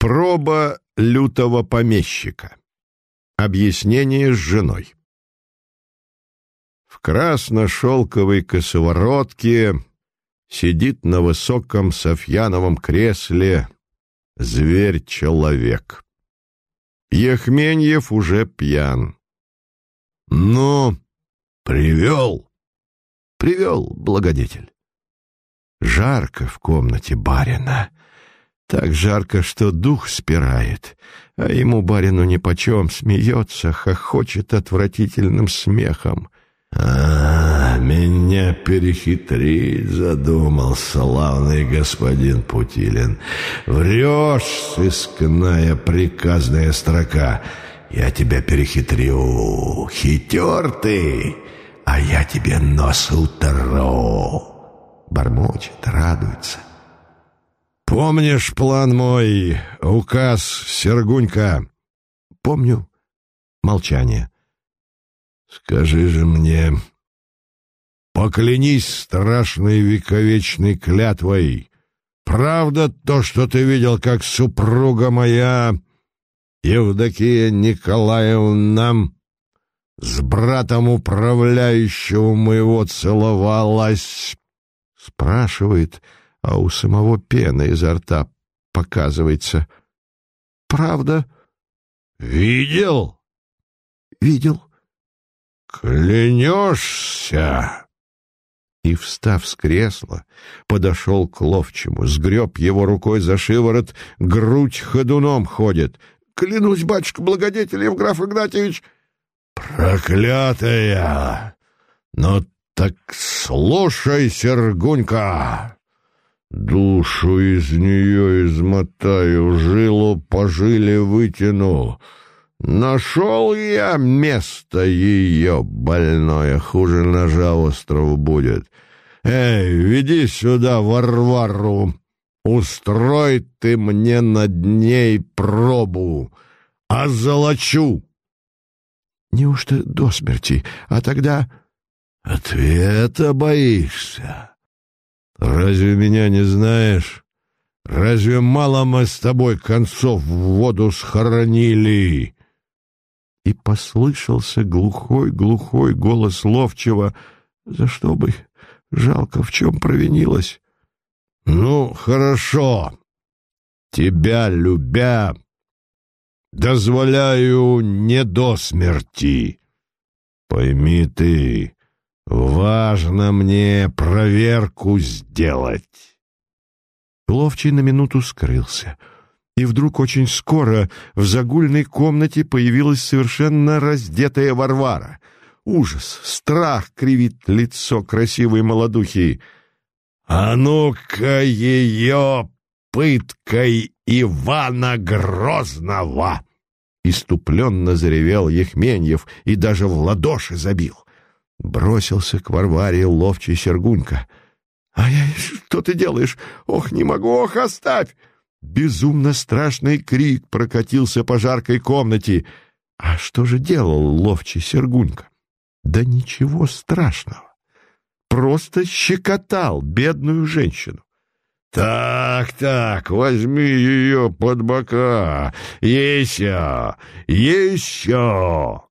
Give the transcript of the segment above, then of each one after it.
Проба лютого помещика. Объяснение с женой. В красно-шелковой косоворотке сидит на высоком софьяновом кресле зверь-человек. Ехменьев уже пьян. «Ну, привел?» «Привел, благодетель». Жарко в комнате барина. Так жарко, что дух спирает, а ему, барину, нипочем, смеется, хохочет отвратительным смехом. «А, меня перехитрить задумал славный господин Путилин. Врешь, сыскная приказная строка. Я тебя перехитрю, хитер ты, а я тебе нос утру». Бормочет, радуется. «Помнишь план мой, указ Сергунька?» «Помню». Молчание. «Скажи же мне, поклянись страшной вековечной клятвой, правда то, что ты видел, как супруга моя, Евдокия Николаевна, с братом управляющего моего целовалась?» Спрашивает, — а у самого пена изо рта показывается. «Правда?» «Видел?» «Видел». «Клянешься?» И, встав с кресла, подошел к ловчему, сгреб его рукой за шиворот, грудь ходуном ходит. «Клянусь, батюшка, благодетель Евграф Игнатьевич!» «Проклятая! Ну так слушай, Сергунька!» Душу из нее измотаю, жилу по жиле вытяну. Нашел я место ее больное, хуже ножа остров будет. Эй, веди сюда Варвару, устрой ты мне над ней пробу, а золочу. Неужто до смерти, а тогда... Ответа боишься? Разве меня не знаешь? Разве мало мы с тобой концов в воду схоронили?» И послышался глухой-глухой голос ловчего. «За что бы? Жалко, в чем провинилась?» «Ну, хорошо. Тебя любя, дозволяю не до смерти. Пойми ты, Важно мне проверку сделать. Ловчий на минуту скрылся. И вдруг очень скоро в загульной комнате появилась совершенно раздетая Варвара. Ужас, страх кривит лицо красивой молодухи. «А ну-ка ее пыткой Ивана Грозного!» Иступленно заревел Ехменьев и даже в ладоши забил. Бросился к Варваре ловчий Сергунька. «Ай-ай, что ты делаешь? Ох, не могу, ох, оставь!» Безумно страшный крик прокатился по жаркой комнате. А что же делал ловчий Сергунька? Да ничего страшного. Просто щекотал бедную женщину. «Так, так, возьми ее под бока! Еще! Еще!»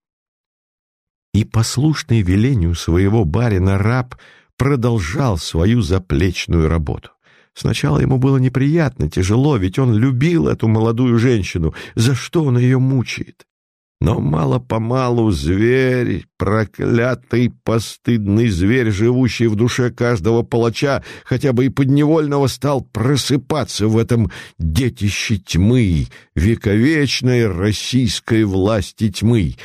И послушный велению своего барина раб продолжал свою заплечную работу. Сначала ему было неприятно, тяжело, ведь он любил эту молодую женщину. За что он ее мучает? Но мало-помалу зверь, проклятый, постыдный зверь, живущий в душе каждого палача, хотя бы и подневольного, стал просыпаться в этом детище тьмы, вековечной российской власти тьмы.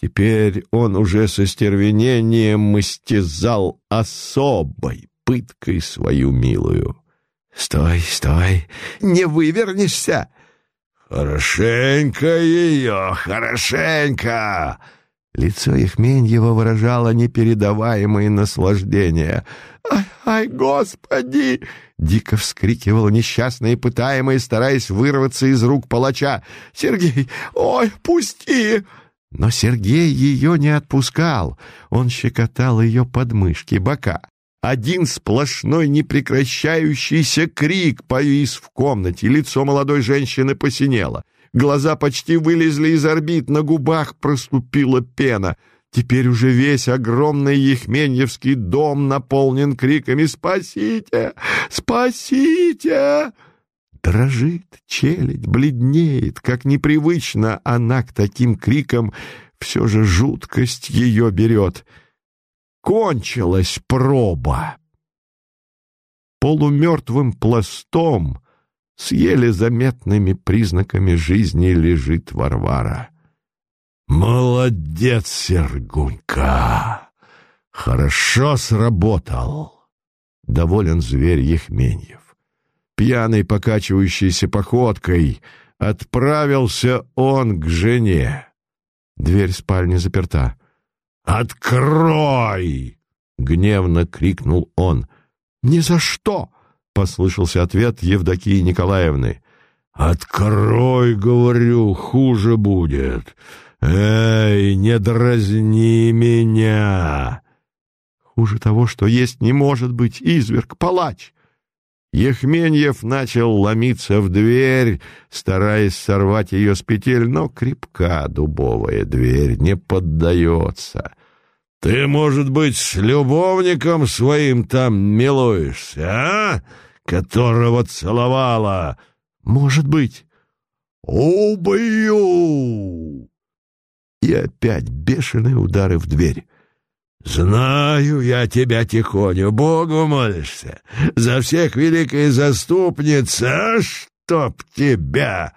Теперь он уже со стервенением истязал особой пыткой свою милую. «Стой, стой, не вывернешься!» «Хорошенько ее, хорошенько!» Лицо Ихменьева выражало непередаваемое наслаждение. «Ай, ай, господи!» — дико вскрикивал несчастный пытаемый, стараясь вырваться из рук палача. «Сергей, ой, пусти!» Но Сергей ее не отпускал. Он щекотал ее подмышки, бока. Один сплошной непрекращающийся крик повис в комнате, лицо молодой женщины посинело. Глаза почти вылезли из орбит, на губах проступила пена. Теперь уже весь огромный Ехменьевский дом наполнен криками «Спасите! Спасите!» Дрожит, челядь, бледнеет, как непривычно она к таким крикам, все же жуткость ее берет — кончилась проба. Полумертвым пластом с еле заметными признаками жизни лежит Варвара. «Молодец, Сергунька! Хорошо сработал!» Доволен зверь Ехменьев. Пьяный, покачивающийся походкой, отправился он к жене. Дверь спальни заперта. «Открой!» — гневно крикнул он. «Ни за что!» — послышался ответ Евдокии Николаевны. «Открой, говорю, хуже будет. Эй, не дразни меня!» «Хуже того, что есть не может быть, изверг, палач!» Ехменьев начал ломиться в дверь, стараясь сорвать ее с петель, но крепка дубовая дверь не поддается. Ты, может быть, с любовником своим там милуешься, а? Которого целовала? Может быть. Убью! И опять бешеные удары в дверь. «Знаю я тебя, Тихоню, Богу молишься, за всех великая заступница, чтоб тебя!»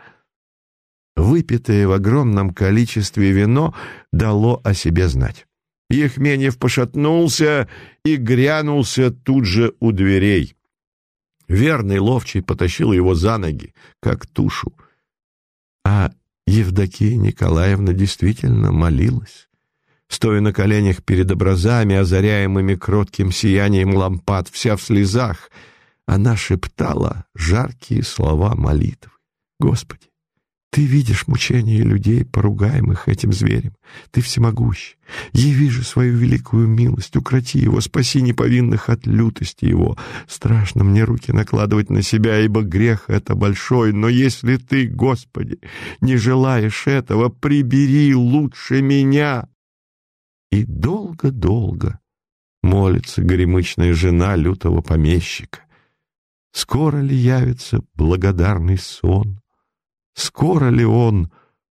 Выпитое в огромном количестве вино дало о себе знать. Ехменев пошатнулся и грянулся тут же у дверей. Верный ловчий потащил его за ноги, как тушу. А Евдокия Николаевна действительно молилась. Стоя на коленях перед образами, озаряемыми кротким сиянием лампад, вся в слезах, она шептала жаркие слова молитвы. «Господи, ты видишь мучения людей, поругаемых этим зверем. Ты всемогущ. Яви же свою великую милость, укроти его, спаси неповинных от лютости его. Страшно мне руки накладывать на себя, ибо грех это большой. Но если ты, Господи, не желаешь этого, прибери лучше меня. И долго-долго молится горемычная жена лютого помещика. Скоро ли явится благодарный сон? скоро ли он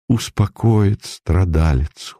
успокоит страдалицу.